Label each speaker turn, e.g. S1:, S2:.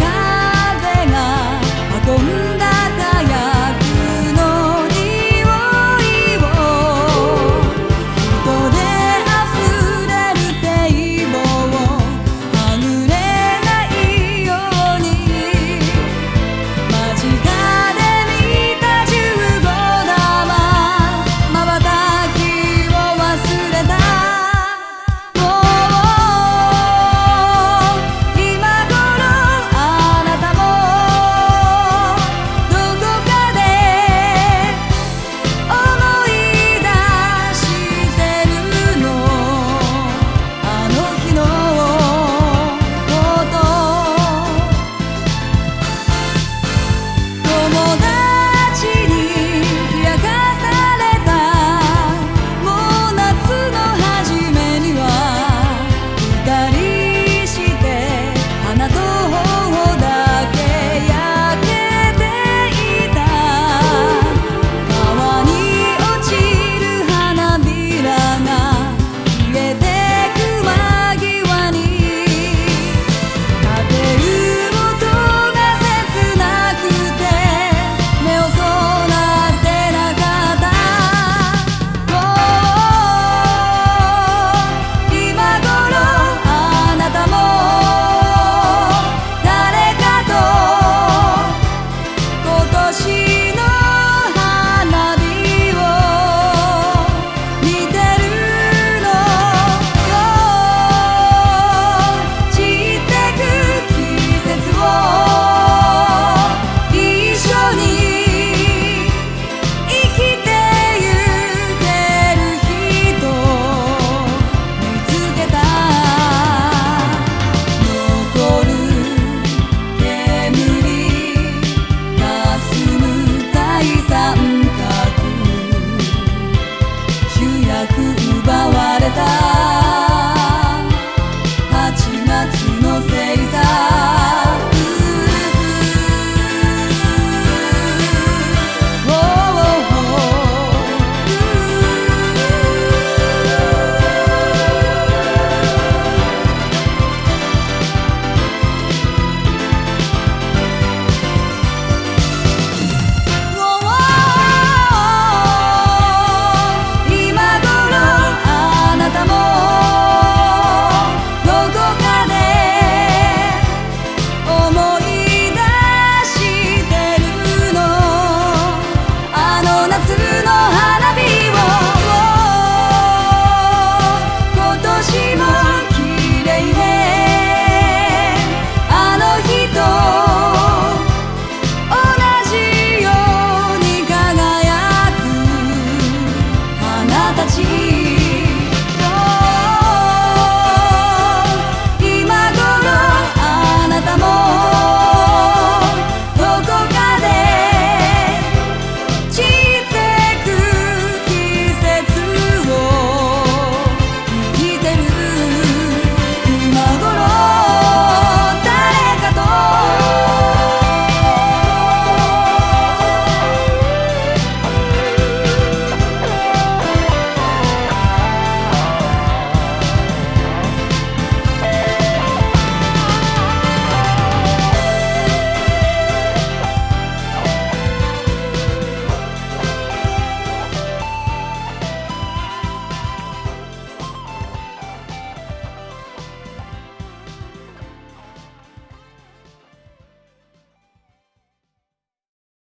S1: 가.